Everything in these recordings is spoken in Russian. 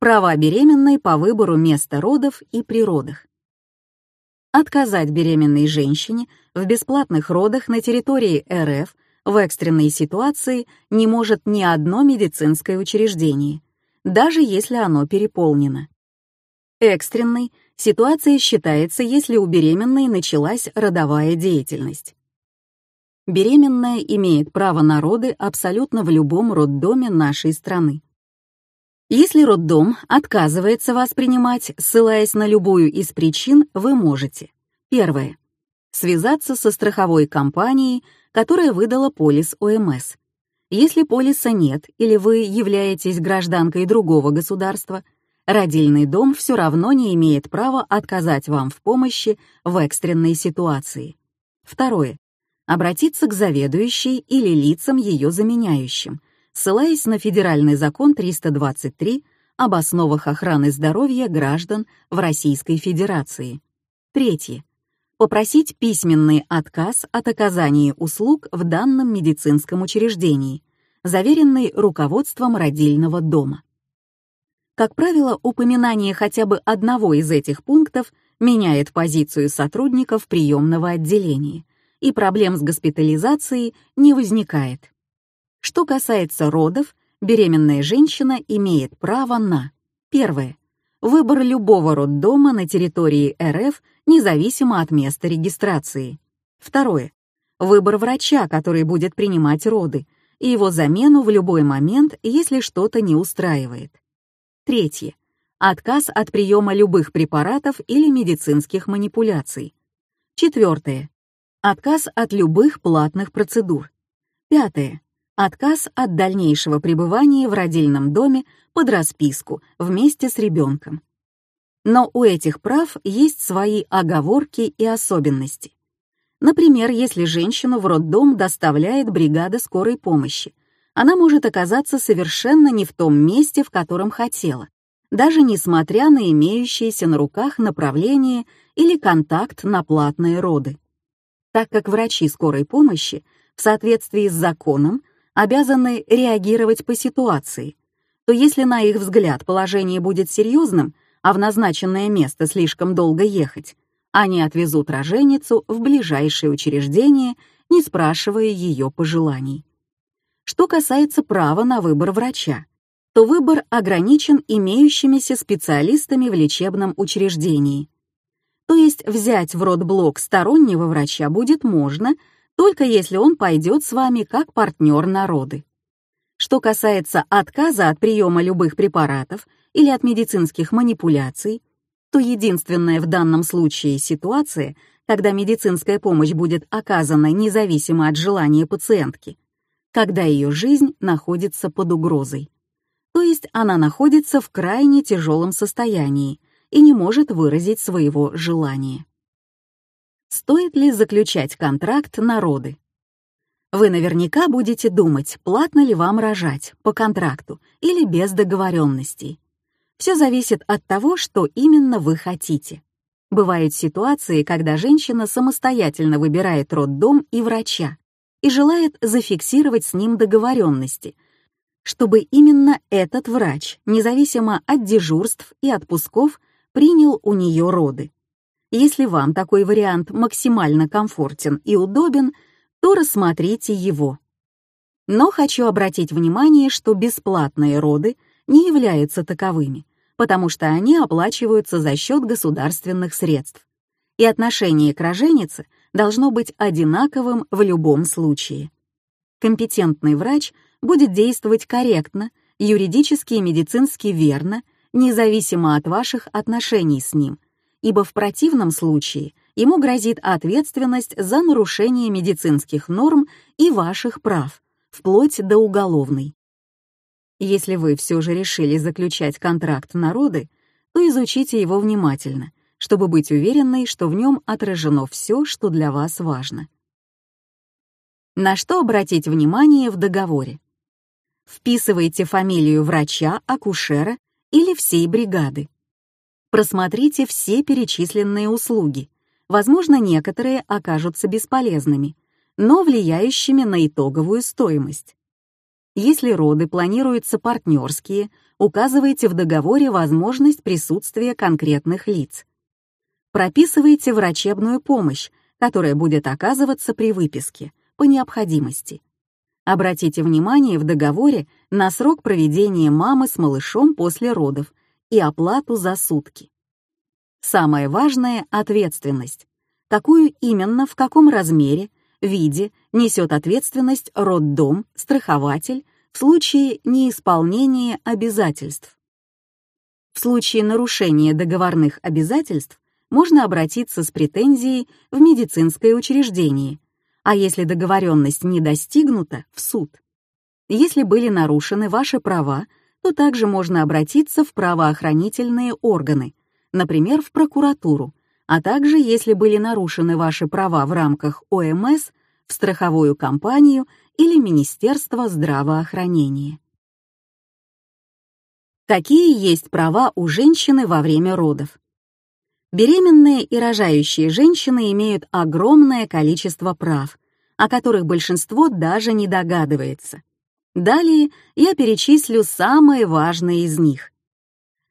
Права беременной по выбору места родов и при родах. Отказать беременной женщине в бесплатных родах на территории РФ в экстренной ситуации не может ни одно медицинское учреждение, даже если оно переполнено. Экстренной ситуация считается, если у беременной началась родовая деятельность. Беременная имеет право на роды абсолютно в любом роддоме нашей страны. Если роддом отказывается вас принимать, ссылаясь на любую из причин, вы можете. Первое. Связаться со страховой компанией, которая выдала полис ОМС. Если полиса нет или вы являетесь гражданкой другого государства, родильный дом все равно не имеет права отказать вам в помощи в экстренной ситуации. Второе. Обратиться к заведующей или лицам ее заменяющим, ссылаясь на федеральный закон 323 об основах охраны здоровья граждан в Российской Федерации. Третье. Попросить письменный отказ от оказания услуг в данном медицинском учреждении, заверенный руководством родильного дома. Как правило, упоминание хотя бы одного из этих пунктов меняет позицию сотрудников приемного отделения, и проблем с госпитализацией не возникает. Что касается родов, беременная женщина имеет право на первое выбор любого роддома на территории РФ независимо от места регистрации. Второе выбор врача, который будет принимать роды, и его замену в любой момент, если что-то не устраивает. Третье отказ от приема любых препаратов или медицинских манипуляций. Четвертое отказ от любых платных процедур. Пятое отказ от дальнейшего пребывания в родильном доме под расписку вместе с ребенком. Но у этих прав есть свои оговорки и особенности. Например, если женщину в роддом доставляет бригада скорой помощи, она может оказаться совершенно не в том месте, в котором хотела, даже несмотря на имеющиеся на руках направление или контакт на платные роды. Так как врачи скорой помощи в соответствии с законом обязаны реагировать по ситуации, то если на их взгляд положение будет серьезным, а в назначенное место слишком долго ехать, они отвезут роженицу в ближайшее учреждение, не спрашивая ее пожеланий. Что касается права на выбор врача, то выбор ограничен имеющимися специалистами в лечебном учреждении. То есть взять в родблок стороннего врача будет можно, только если он пойдет с вами как партнер народы. Что касается отказа от приема любых препаратов или от медицинских манипуляций, то единственная в данном случае ситуация, когда медицинская помощь будет оказана независимо от желания пациентки, когда ее жизнь находится под угрозой. То есть она находится в крайне тяжелом состоянии и не может выразить своего желания. Стоит ли заключать контракт на роды? Вы наверняка будете думать, платно ли вам рожать, по контракту или без договоренностей. Все зависит от того, что именно вы хотите. Бывают ситуации, когда женщина самостоятельно выбирает роддом и врача и желает зафиксировать с ним договоренности, чтобы именно этот врач, независимо от дежурств и отпусков, принял у нее роды. Если вам такой вариант максимально комфортен и удобен, то рассмотрите его. Но хочу обратить внимание, что бесплатные роды не являются таковыми, потому что они оплачиваются за счет государственных средств. И отношение к роженице должно быть одинаковым в любом случае. Компетентный врач будет действовать корректно, юридически и медицински верно, независимо от ваших отношений с ним – ибо в противном случае ему грозит ответственность за нарушение медицинских норм и ваших прав, вплоть до уголовной. Если вы все же решили заключать контракт народы, то изучите его внимательно, чтобы быть уверенной, что в нем отражено все, что для вас важно. На что обратить внимание в договоре? Вписывайте фамилию врача, акушера или всей бригады. Просмотрите все перечисленные услуги. Возможно, некоторые окажутся бесполезными, но влияющими на итоговую стоимость. Если роды планируются партнерские, указывайте в договоре возможность присутствия конкретных лиц. Прописывайте врачебную помощь, которая будет оказываться при выписке, по необходимости. Обратите внимание в договоре на срок проведения мамы с малышом после родов и оплату за сутки. Самое важное — ответственность. Какую именно, в каком размере, виде несет ответственность роддом, страхователь в случае неисполнения обязательств. В случае нарушения договорных обязательств можно обратиться с претензией в медицинское учреждение, а если договоренность не достигнута — в суд. Если были нарушены ваши права, то также можно обратиться в правоохранительные органы, например, в прокуратуру, а также, если были нарушены ваши права в рамках ОМС, в страховую компанию или Министерство здравоохранения. Какие есть права у женщины во время родов? Беременные и рожающие женщины имеют огромное количество прав, о которых большинство даже не догадывается. Далее я перечислю самые важные из них.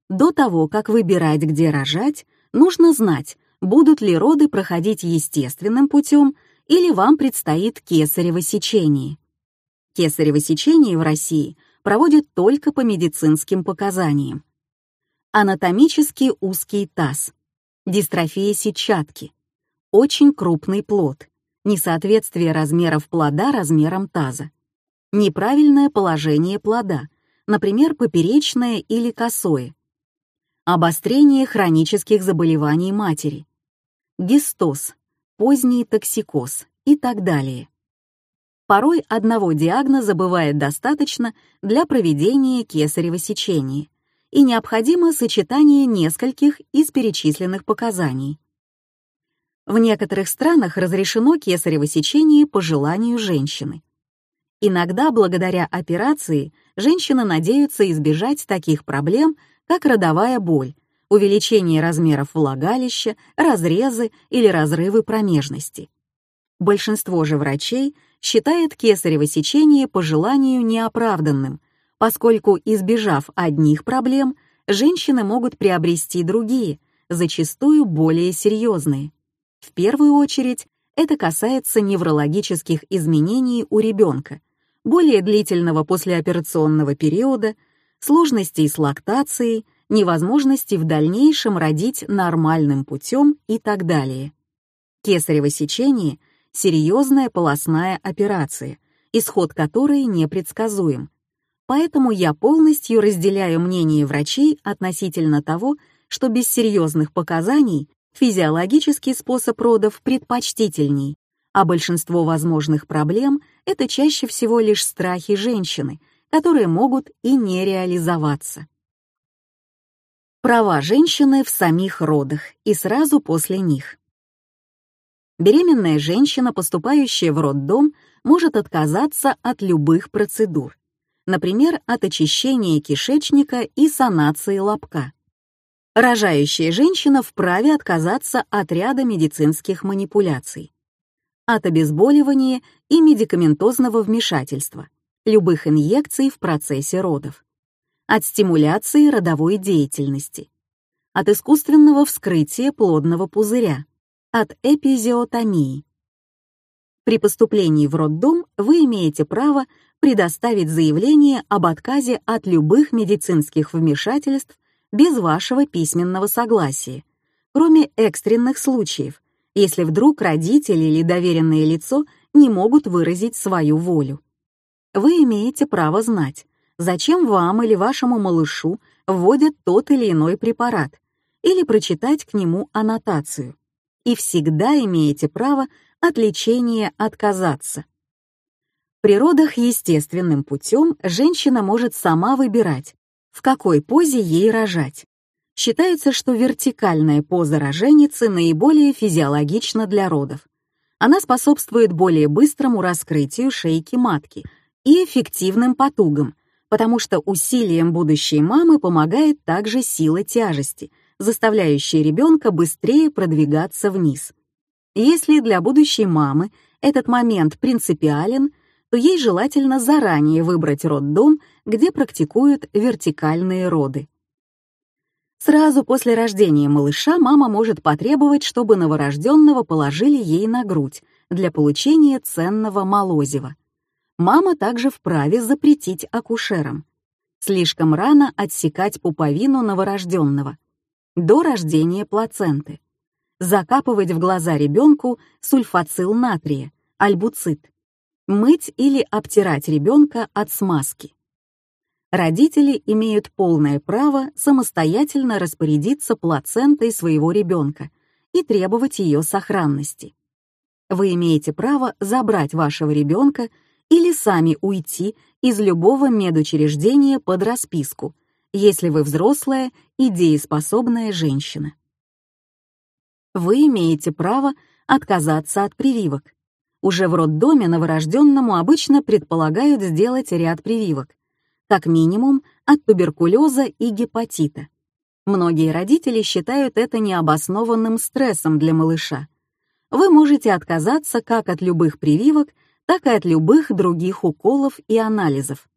До того, как выбирать, где рожать, нужно знать, будут ли роды проходить естественным путем или вам предстоит кесарево сечение. Кесарево сечение в России проводят только по медицинским показаниям. Анатомически узкий таз, дистрофия сетчатки, очень крупный плод, несоответствие размеров плода размерам таза, неправильное положение плода, например, поперечное или косое, обострение хронических заболеваний матери, гистоз, поздний токсикоз и так далее. Порой одного диагноза бывает достаточно для проведения кесарево сечения, и необходимо сочетание нескольких из перечисленных показаний. В некоторых странах разрешено кесарево сечение по желанию женщины. Иногда, благодаря операции, женщины надеются избежать таких проблем, как родовая боль, увеличение размеров влагалища, разрезы или разрывы промежности. Большинство же врачей считает кесарево сечение по желанию неоправданным, поскольку, избежав одних проблем, женщины могут приобрести другие, зачастую более серьезные. В первую очередь, это касается неврологических изменений у ребенка, более длительного послеоперационного периода, сложностей с лактацией, невозможности в дальнейшем родить нормальным путем и так далее. Кесарево сечение — серьезная полостная операция, исход которой непредсказуем, Поэтому я полностью разделяю мнение врачей относительно того, что без серьезных показаний физиологический способ родов предпочтительней, а большинство возможных проблем — это чаще всего лишь страхи женщины, которые могут и не реализоваться. Права женщины в самих родах и сразу после них. Беременная женщина, поступающая в роддом, может отказаться от любых процедур, например, от очищения кишечника и санации лобка. Рожающая женщина вправе отказаться от ряда медицинских манипуляций, от обезболивания и медикаментозного вмешательства, любых инъекций в процессе родов, от стимуляции родовой деятельности, от искусственного вскрытия плодного пузыря, от эпизиотомии. При поступлении в роддом вы имеете право предоставить заявление об отказе от любых медицинских вмешательств без вашего письменного согласия, кроме экстренных случаев, если вдруг родители или доверенное лицо не могут выразить свою волю. Вы имеете право знать, зачем вам или вашему малышу вводят тот или иной препарат, или прочитать к нему аннотацию. И всегда имеете право от лечения отказаться. При родах естественным путем женщина может сама выбирать, в какой позе ей рожать. Считается, что вертикальная поза роженицы наиболее физиологична для родов. Она способствует более быстрому раскрытию шейки матки и эффективным потугам, потому что усилием будущей мамы помогает также сила тяжести, заставляющая ребенка быстрее продвигаться вниз. Если для будущей мамы этот момент принципиален, то ей желательно заранее выбрать роддом, где практикуют вертикальные роды. Сразу после рождения малыша мама может потребовать, чтобы новорожденного положили ей на грудь для получения ценного молозива. Мама также вправе запретить акушерам. Слишком рано отсекать пуповину новорожденного. До рождения плаценты. Закапывать в глаза ребенку сульфацил натрия, альбуцит. Мыть или обтирать ребенка от смазки. Родители имеют полное право самостоятельно распорядиться плацентой своего ребенка и требовать ее сохранности. Вы имеете право забрать вашего ребенка или сами уйти из любого медучреждения под расписку, если вы взрослая и дееспособная женщина. Вы имеете право отказаться от прививок. Уже в роддоме новорожденному обычно предполагают сделать ряд прививок, как минимум от туберкулеза и гепатита. Многие родители считают это необоснованным стрессом для малыша. Вы можете отказаться как от любых прививок, так и от любых других уколов и анализов.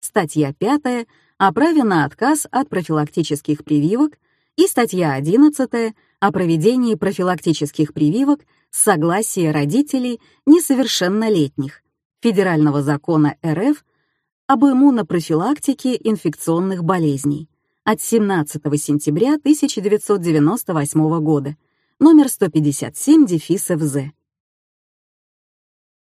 Статья 5 о праве на отказ от профилактических прививок и статья 11 о проведении профилактических прививок с согласия родителей несовершеннолетних Федерального закона РФ об иммунопрофилактике инфекционных болезней от 17 сентября 1998 года, номер 157 дефис ФЗ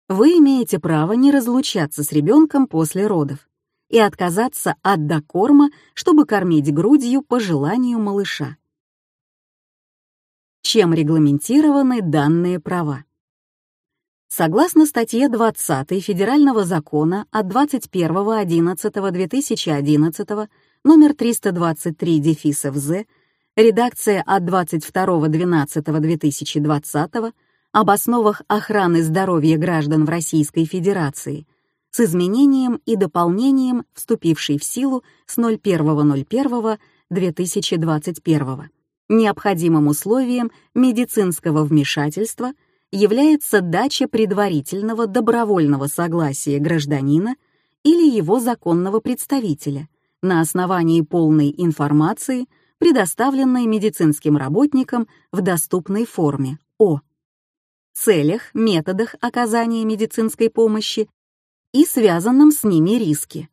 вы имеете право не разлучаться с ребенком после родов и отказаться от докорма, чтобы кормить грудью по желанию малыша. Чем регламентированы данные права? Согласно статье 20 Федерального закона от 21.11.2011 номер 323 дефис ФЗ, редакция от 22.12.2020 об основах охраны здоровья граждан в Российской Федерации с изменением и дополнением, вступившей в силу с 01.01.2021. Необходимым условием медицинского вмешательства является дача предварительного добровольного согласия гражданина или его законного представителя на основании полной информации, предоставленной медицинским работникам в доступной форме О. Целях, методах оказания медицинской помощи и связанном с ними риске,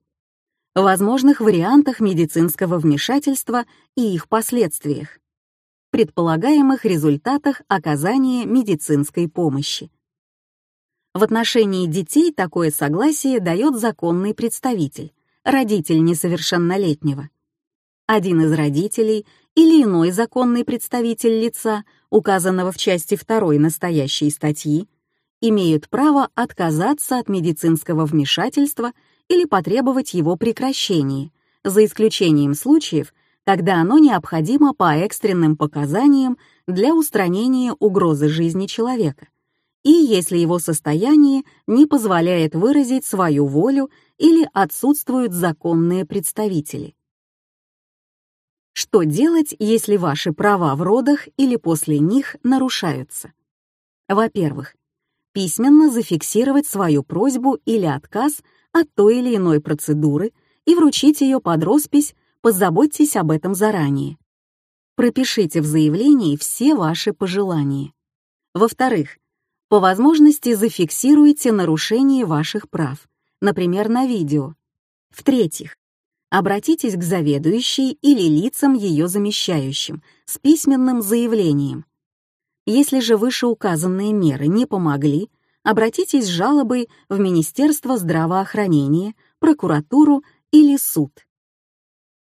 возможных вариантах медицинского вмешательства и их последствиях, предполагаемых результатах оказания медицинской помощи. В отношении детей такое согласие дает законный представитель, родитель несовершеннолетнего. Один из родителей или иной законный представитель лица, указанного в части 2 настоящей статьи, имеют право отказаться от медицинского вмешательства или потребовать его прекращения, за исключением случаев, когда оно необходимо по экстренным показаниям для устранения угрозы жизни человека, и если его состояние не позволяет выразить свою волю или отсутствуют законные представители. Что делать, если ваши права в родах или после них нарушаются? Во-первых, письменно зафиксировать свою просьбу или отказ от той или иной процедуры и вручить ее под роспись «Позаботьтесь об этом заранее». Пропишите в заявлении все ваши пожелания. Во-вторых, по возможности зафиксируйте нарушение ваших прав, например, на видео. В-третьих, обратитесь к заведующей или лицам ее замещающим с письменным заявлением. Если же вышеуказанные меры не помогли, обратитесь с жалобой в Министерство здравоохранения, прокуратуру или суд.